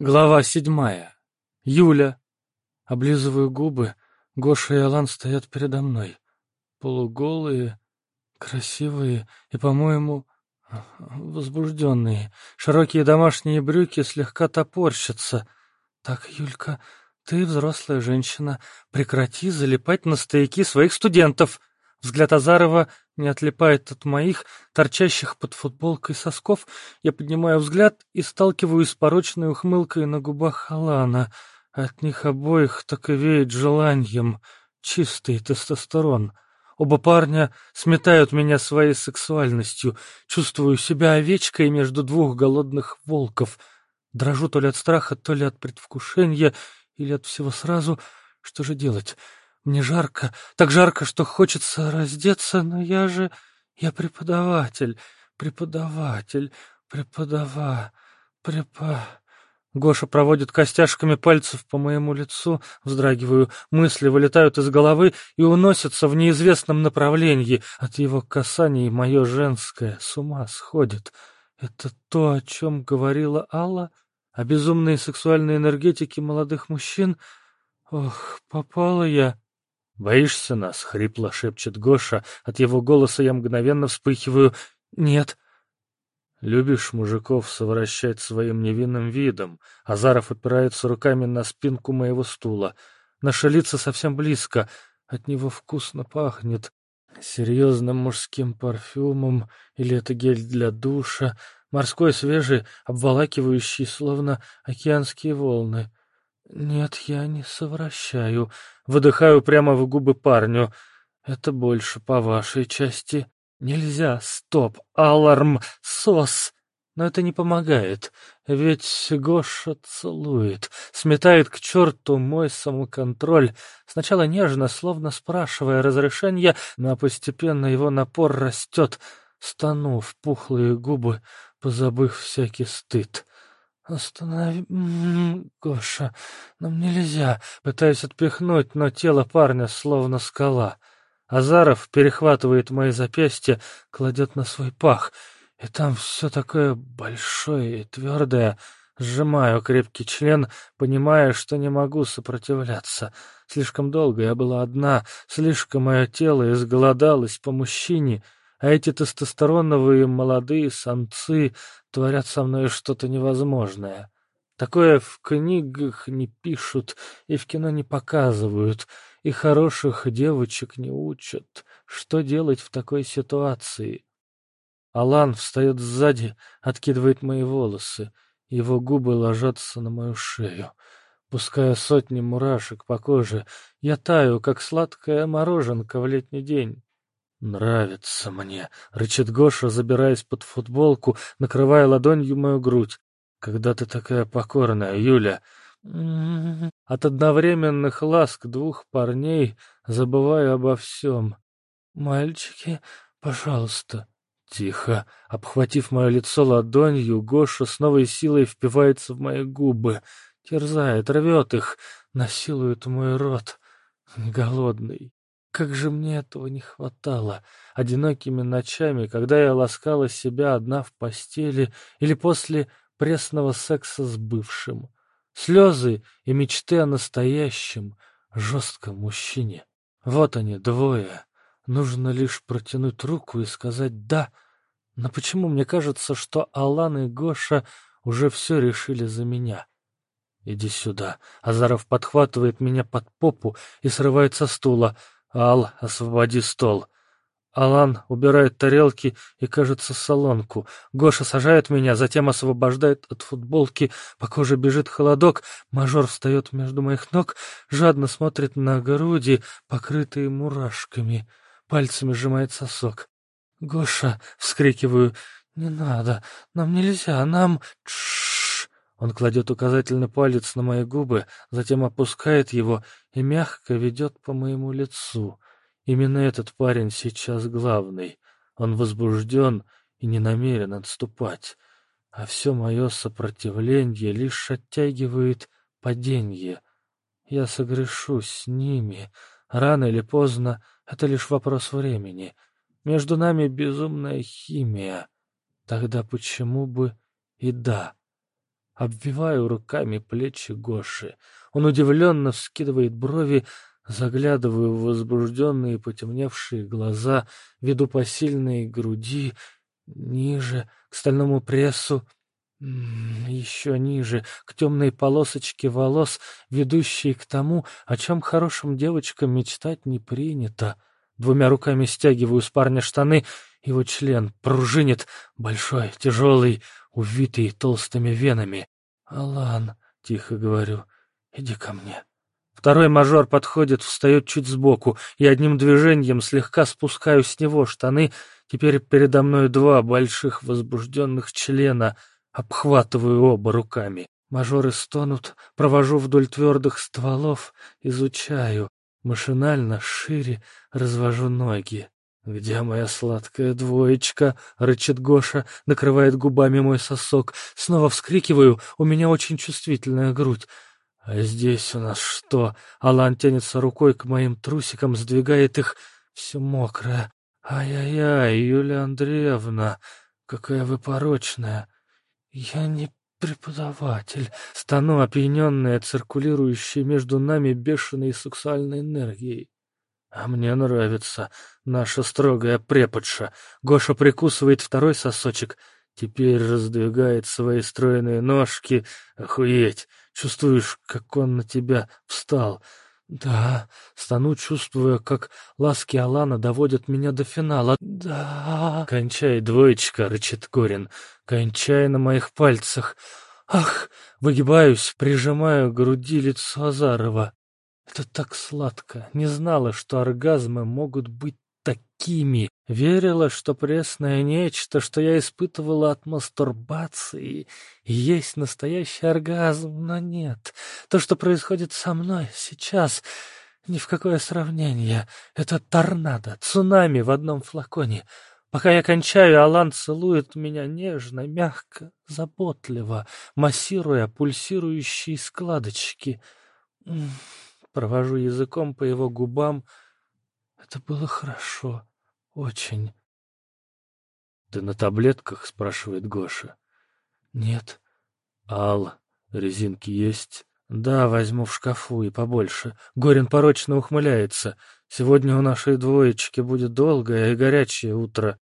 Глава седьмая. Юля. Облизываю губы. Гоша и Алан стоят передо мной. Полуголые, красивые и, по-моему, возбужденные. Широкие домашние брюки слегка топорщатся. Так, Юлька, ты взрослая женщина. Прекрати залипать на стояки своих студентов. Взгляд Азарова не отлипает от моих, торчащих под футболкой сосков. Я поднимаю взгляд и сталкиваюсь с порочной ухмылкой на губах Алана. От них обоих так и веет желанием. Чистый тестостерон. Оба парня сметают меня своей сексуальностью. Чувствую себя овечкой между двух голодных волков. Дрожу то ли от страха, то ли от предвкушения, или от всего сразу. Что же делать? Мне жарко, так жарко, что хочется раздеться, но я же... Я преподаватель, преподаватель, преподава... препа... Гоша проводит костяшками пальцев по моему лицу, вздрагиваю, мысли вылетают из головы и уносятся в неизвестном направлении. От его касаний мое женское с ума сходит. Это то, о чем говорила Алла? О безумной сексуальной энергетике молодых мужчин? Ох, попала я. «Боишься нас?» — хрипло шепчет Гоша. От его голоса я мгновенно вспыхиваю. «Нет». «Любишь мужиков совращать своим невинным видом?» Азаров опирается руками на спинку моего стула. Наши лица совсем близко. От него вкусно пахнет. Серьезным мужским парфюмом, или это гель для душа, морской свежий, обволакивающий, словно океанские волны. «Нет, я не совращаю. Выдыхаю прямо в губы парню. Это больше по вашей части. Нельзя. Стоп. Аларм. Сос. Но это не помогает. Ведь Гоша целует. Сметает к черту мой самоконтроль. Сначала нежно, словно спрашивая разрешения, но постепенно его напор растет. Стану в пухлые губы, позабыв всякий стыд. «Останови... Гоша, нам нельзя!» Пытаюсь отпихнуть, но тело парня словно скала. Азаров перехватывает мои запястья, кладет на свой пах. И там все такое большое и твердое. Сжимаю крепкий член, понимая, что не могу сопротивляться. Слишком долго я была одна, слишком мое тело изголодалось по мужчине — а эти тестостероновые молодые самцы творят со мной что-то невозможное. Такое в книгах не пишут и в кино не показывают, и хороших девочек не учат. Что делать в такой ситуации? Алан встает сзади, откидывает мои волосы. Его губы ложатся на мою шею. Пуская сотни мурашек по коже, я таю, как сладкая мороженка в летний день. «Нравится мне», — рычит Гоша, забираясь под футболку, накрывая ладонью мою грудь. «Когда ты такая покорная, Юля?» От одновременных ласк двух парней забываю обо всем. «Мальчики, пожалуйста». Тихо, обхватив мое лицо ладонью, Гоша с новой силой впивается в мои губы, терзает, рвет их, насилует мой рот. Голодный. Как же мне этого не хватало. Одинокими ночами, когда я ласкала себя одна в постели или после пресного секса с бывшим. Слезы и мечты о настоящем, жестком мужчине. Вот они, двое. Нужно лишь протянуть руку и сказать «да». Но почему мне кажется, что Алан и Гоша уже все решили за меня? «Иди сюда». Азаров подхватывает меня под попу и срывает со стула. «Ал, освободи стол». Алан убирает тарелки и, кажется, солонку. Гоша сажает меня, затем освобождает от футболки. По коже бежит холодок. Мажор встает между моих ног, жадно смотрит на груди, покрытые мурашками. Пальцами сжимает сосок. «Гоша!» — вскрикиваю. «Не надо! Нам нельзя! Нам...» Тш он кладет указательный палец на мои губы, затем опускает его и мягко ведет по моему лицу. Именно этот парень сейчас главный. Он возбужден и не намерен отступать. А все мое сопротивление лишь оттягивает падение. Я согрешу с ними. Рано или поздно это лишь вопрос времени. Между нами безумная химия. Тогда почему бы и да? Обвиваю руками плечи Гоши. Он удивленно вскидывает брови, заглядываю в возбужденные потемневшие глаза, веду по сильной груди, ниже, к стальному прессу, еще ниже, к темной полосочке волос, ведущей к тому, о чем хорошим девочкам мечтать не принято. Двумя руками стягиваю с парня штаны, его член пружинит, большой, тяжелый, увитый толстыми венами. «Алан», — тихо говорю, — «иди ко мне». Второй мажор подходит, встает чуть сбоку, и одним движением слегка спускаю с него штаны. Теперь передо мной два больших возбужденных члена — Обхватываю оба руками. Мажоры стонут, провожу вдоль твердых стволов, изучаю. Машинально, шире развожу ноги. «Где моя сладкая двоечка?» — рычит Гоша, накрывает губами мой сосок. Снова вскрикиваю, у меня очень чувствительная грудь. «А здесь у нас что?» Алан тянется рукой к моим трусикам, сдвигает их. Все мокрое. «Ай-яй-яй, Юлия Андреевна, какая вы порочная!» «Я не преподаватель», — стану опьяненная, циркулирующей между нами бешеной сексуальной энергией. А мне нравится наша строгая преподша. Гоша прикусывает второй сосочек, теперь раздвигает свои стройные ножки. Охуеть! Чувствуешь, как он на тебя встал. «Да», — стану, чувствуя, как ласки Алана доводят меня до финала. «Да». «Кончай, двоечка», — рычит Корин. «Кончай на моих пальцах». «Ах!» — выгибаюсь, прижимаю к груди лицо Азарова. «Это так сладко. Не знала, что оргазмы могут быть такими. Верила, что пресное нечто, что я испытывала от мастурбации, есть настоящий оргазм, но нет. То, что происходит со мной сейчас, ни в какое сравнение. Это торнадо, цунами в одном флаконе. Пока я кончаю, Алан целует меня нежно, мягко, заботливо, массируя пульсирующие складочки. Провожу языком по его губам, это было хорошо. Очень. «Ты на таблетках?» — спрашивает Гоша. «Нет». «Ал, резинки есть?» «Да, возьму в шкафу и побольше». Горин порочно ухмыляется. «Сегодня у нашей двоечки будет долгое и горячее утро.